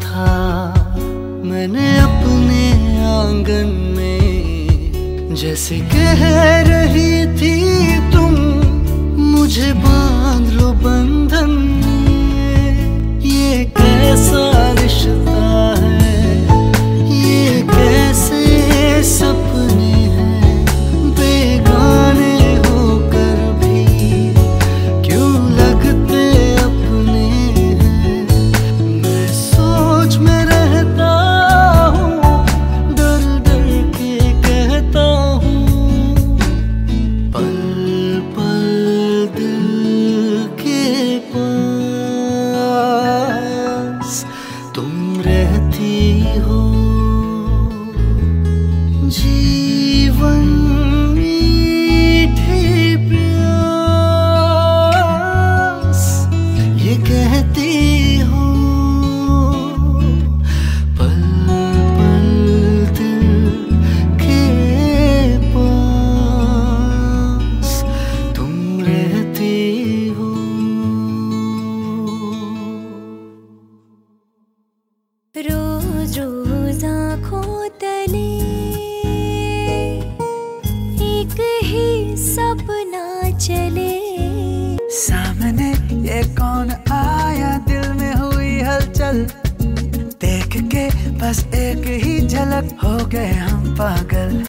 था मैंने अपने आँगन में जैसे कह रही थी तुम मुझे तुम रहती हो। जी हो गए हम पागल।